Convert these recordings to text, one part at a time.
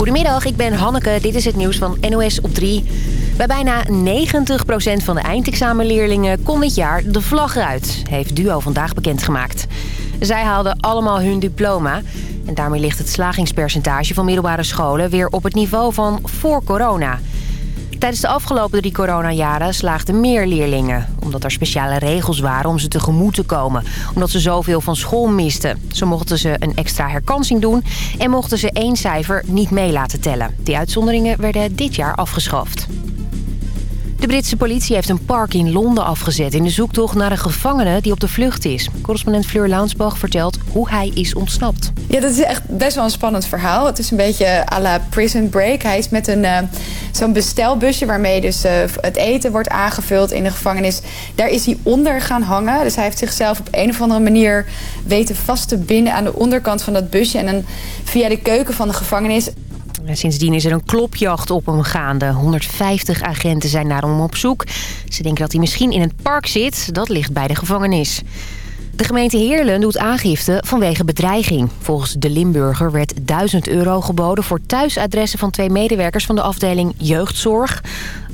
Goedemiddag, ik ben Hanneke. Dit is het nieuws van NOS op 3. Bij bijna 90% van de eindexamenleerlingen kon dit jaar de vlag uit, heeft DUO vandaag bekendgemaakt. Zij haalden allemaal hun diploma. En daarmee ligt het slagingspercentage van middelbare scholen weer op het niveau van voor corona. Tijdens de afgelopen drie coronajaren slaagden meer leerlingen. Omdat er speciale regels waren om ze tegemoet te komen. Omdat ze zoveel van school misten. Zo mochten ze een extra herkansing doen. En mochten ze één cijfer niet mee laten tellen. Die uitzonderingen werden dit jaar afgeschaft. De Britse politie heeft een park in Londen afgezet... in de zoektocht naar een gevangene die op de vlucht is. Correspondent Fleur Launsbach vertelt hoe hij is ontsnapt. Ja, dat is echt best wel een spannend verhaal. Het is een beetje à la Prison Break. Hij is met een uh, zo'n bestelbusje waarmee dus uh, het eten wordt aangevuld in de gevangenis. Daar is hij onder gaan hangen. Dus hij heeft zichzelf op een of andere manier weten vast te binden aan de onderkant van dat busje. En dan via de keuken van de gevangenis Sindsdien is er een klopjacht op hem gaande. 150 agenten zijn naar op zoek. Ze denken dat hij misschien in het park zit. Dat ligt bij de gevangenis. De gemeente Heerlen doet aangifte vanwege bedreiging. Volgens de Limburger werd 1000 euro geboden voor thuisadressen van twee medewerkers van de afdeling jeugdzorg.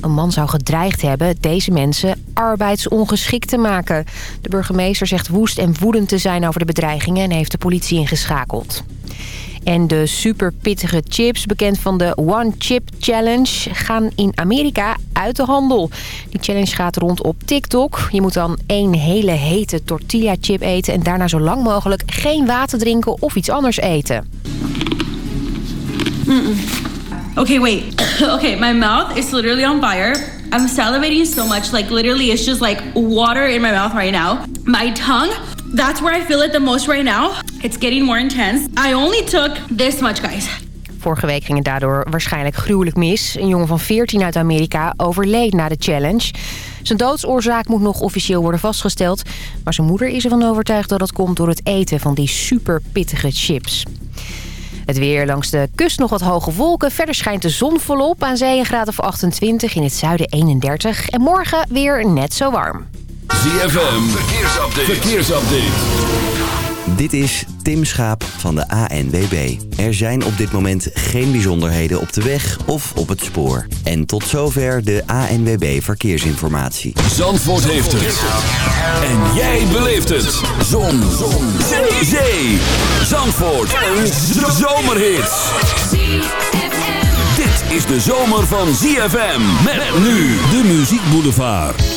Een man zou gedreigd hebben deze mensen arbeidsongeschikt te maken. De burgemeester zegt woest en woedend te zijn over de bedreigingen en heeft de politie ingeschakeld. En de super pittige chips, bekend van de One Chip Challenge, gaan in Amerika uit de handel. Die challenge gaat rond op TikTok. Je moet dan één hele hete tortilla chip eten en daarna zo lang mogelijk geen water drinken of iets anders eten. Mm -mm. Okay, wait. okay, my mouth is literally on fire. I'm salivating so much, like literally it's just like water in my mouth right now. My tongue That's where I feel it the most right now. It's getting more intense. I only took this much, guys. Vorige week ging het daardoor waarschijnlijk gruwelijk mis. Een jongen van 14 uit Amerika overleed na de challenge. Zijn doodsoorzaak moet nog officieel worden vastgesteld. Maar zijn moeder is ervan overtuigd dat het komt door het eten van die super pittige chips. Het weer langs de kust nog wat hoge wolken. Verder schijnt de zon volop. Aan zee een graad of 28, in het zuiden 31. En morgen weer net zo warm. ZFM, verkeersupdate. verkeersupdate. Dit is Tim Schaap van de ANWB. Er zijn op dit moment geen bijzonderheden op de weg of op het spoor. En tot zover de ANWB Verkeersinformatie. Zandvoort heeft het. En jij beleeft het. Zon. Zon. Zee. Zandvoort. Een zomerhit. Dit is de zomer van ZFM. Met nu de Muziek Boulevard.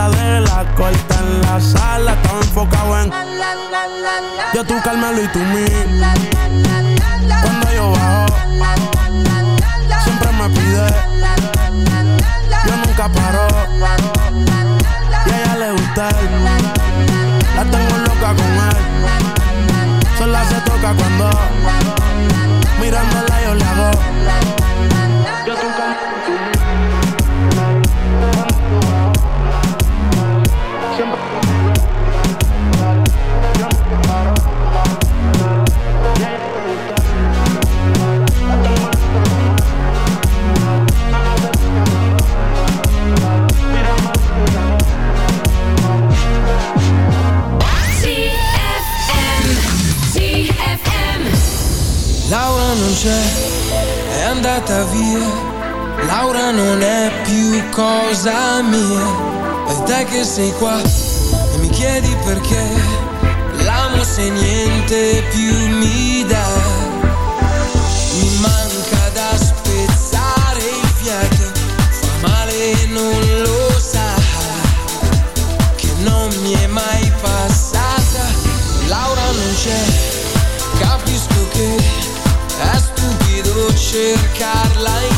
hasta de la corta en la sala. Estaba enfocado en yo tú Carmelo y tú mí. Cuando yo bajo, siempre me pide. Yo nunca paro. Y a ella le gusta. La tengo loca con él. Sola se toca cuando mirándola yo le hago. Non c'è, è andata via. Laura non è più cosa mia. E te che sei qua e mi chiedi perché. L'amo se niente più mi dà. Mi manca da spezzare il fiato. Fa male e non lo sa. Che non mi è mai cercarla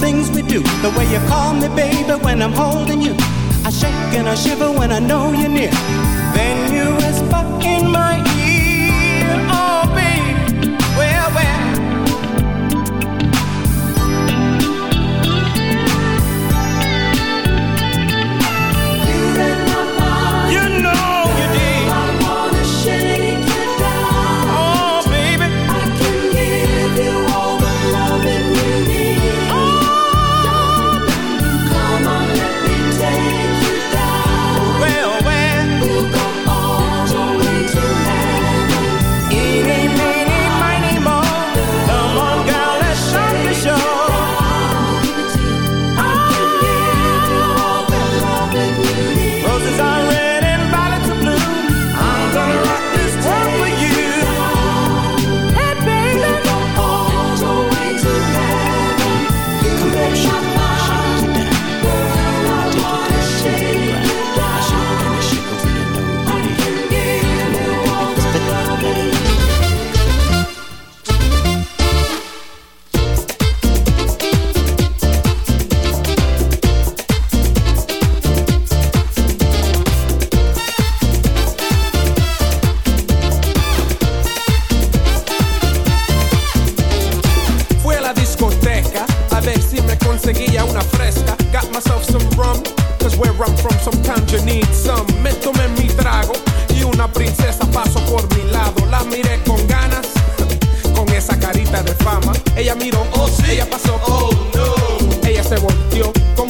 things we do. The way you call me, baby, when I'm holding you. I shake and I shiver when I know you're near. Then you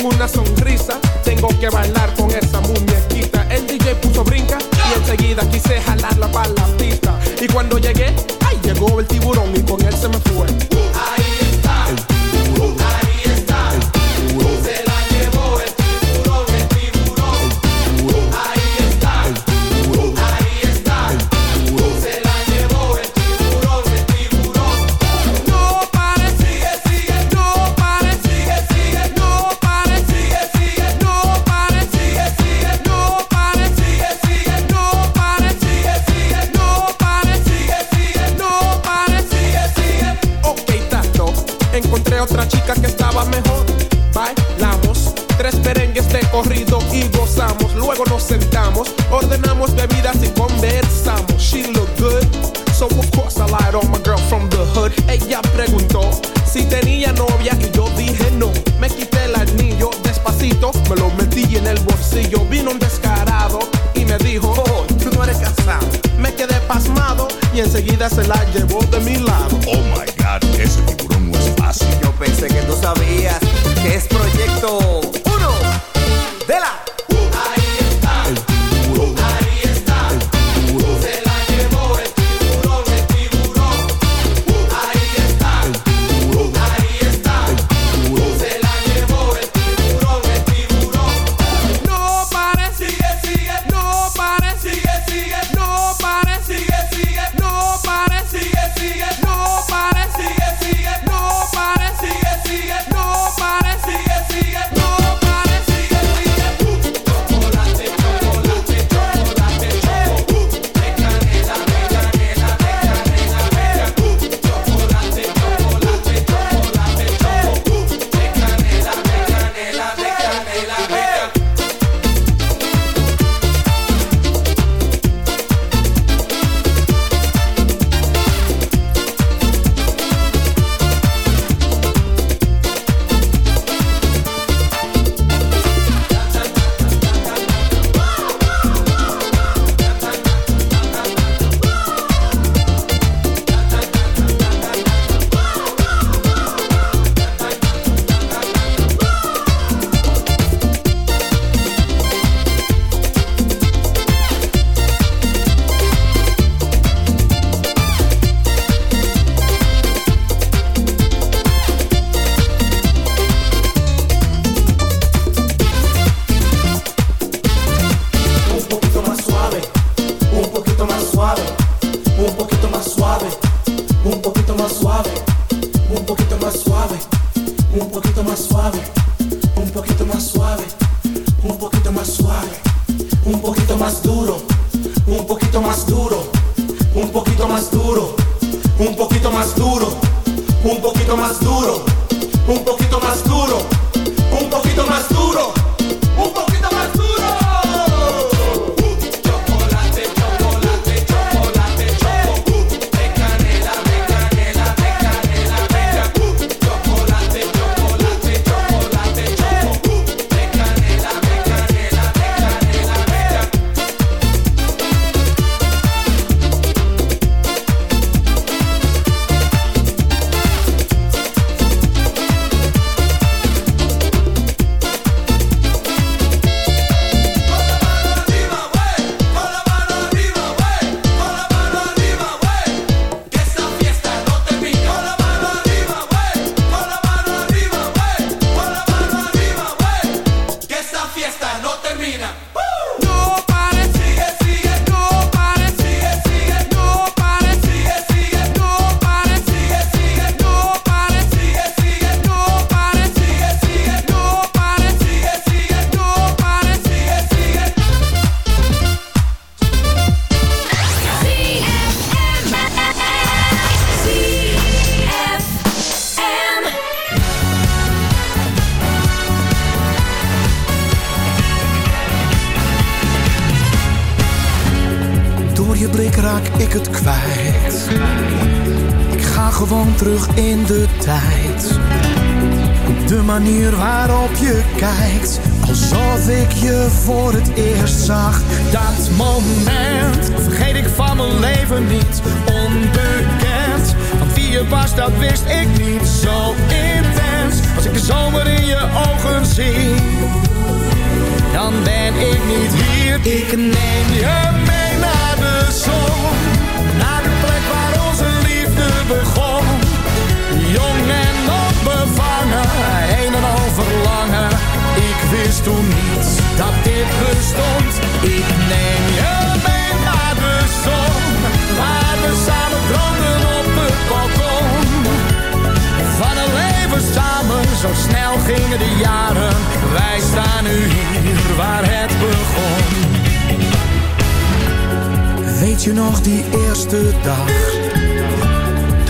una sonrisa. Tengo que bailar con esa muñequita. El DJ puso brinca y enseguida quise jalarla para la pista. Y cuando llegué, ahí llegó el tiburón y con él se me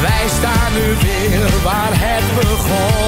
wij staan nu weer waar het begon.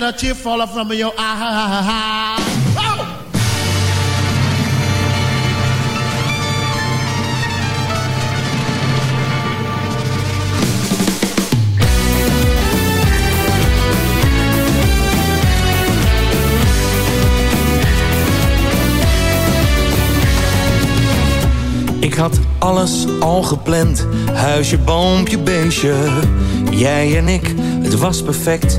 Let a tear from your eye. Oh! Ik had alles al gepland. Huisje, boompje, beestje. Jij en ik, het was perfect.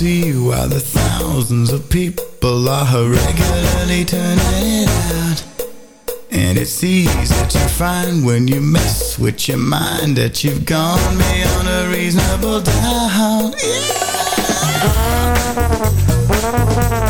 see why the thousands of people are regularly turning it out. And it's easy that you find when you mess with your mind that you've gone beyond a reasonable doubt. Yeah.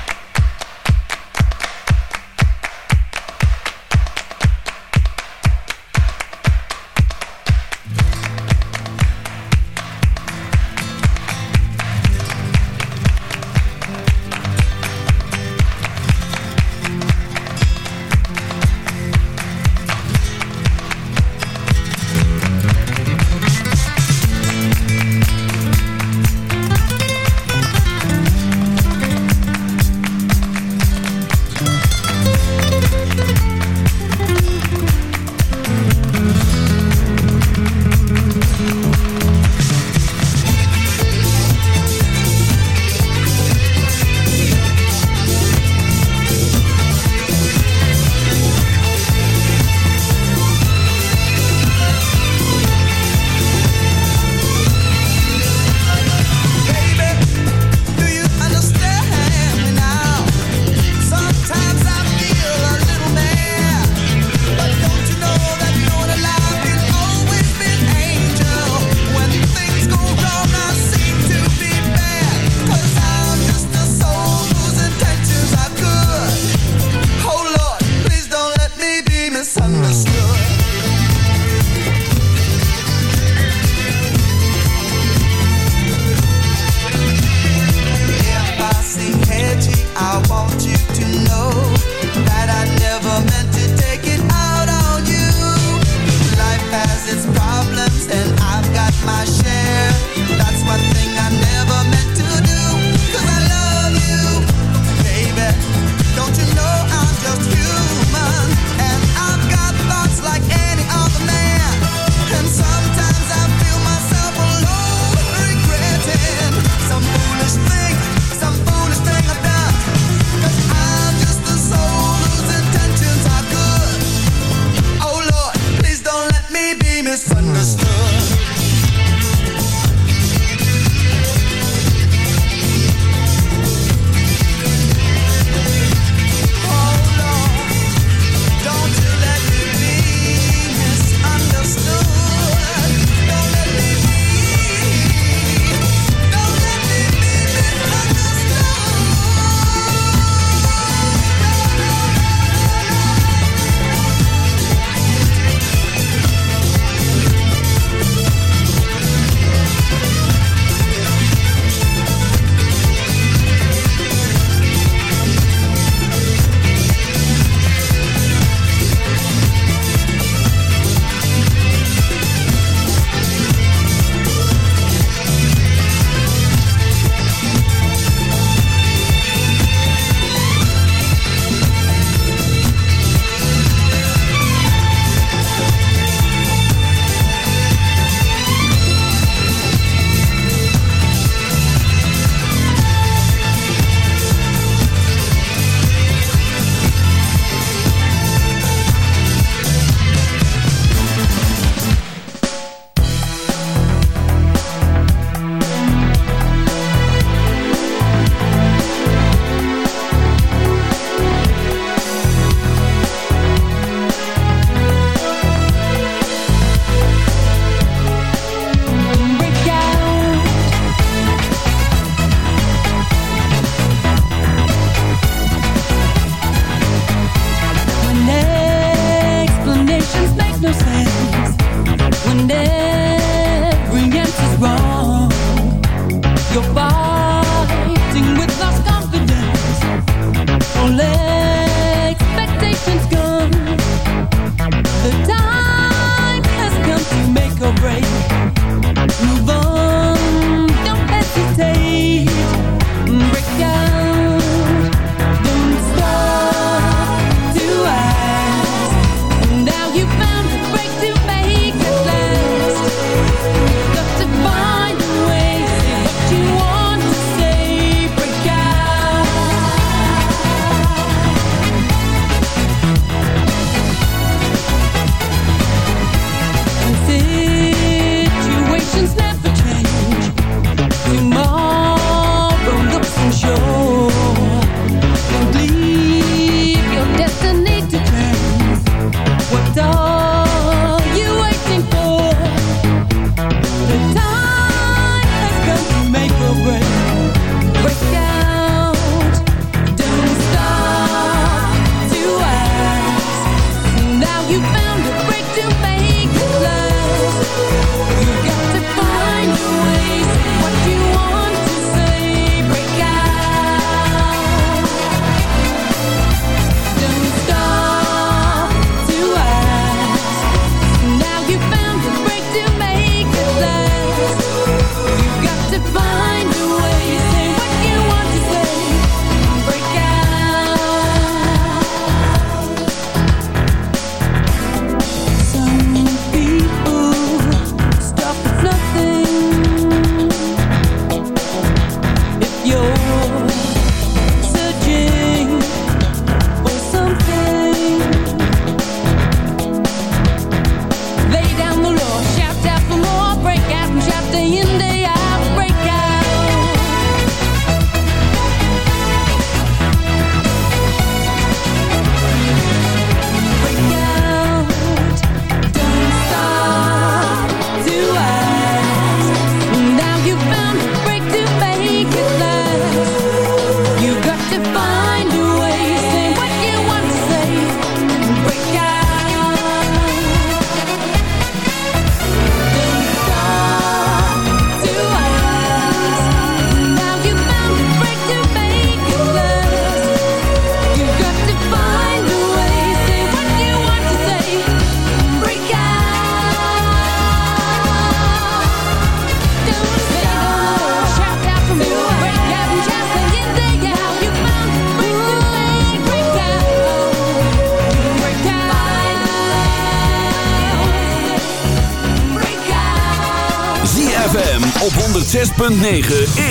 106.9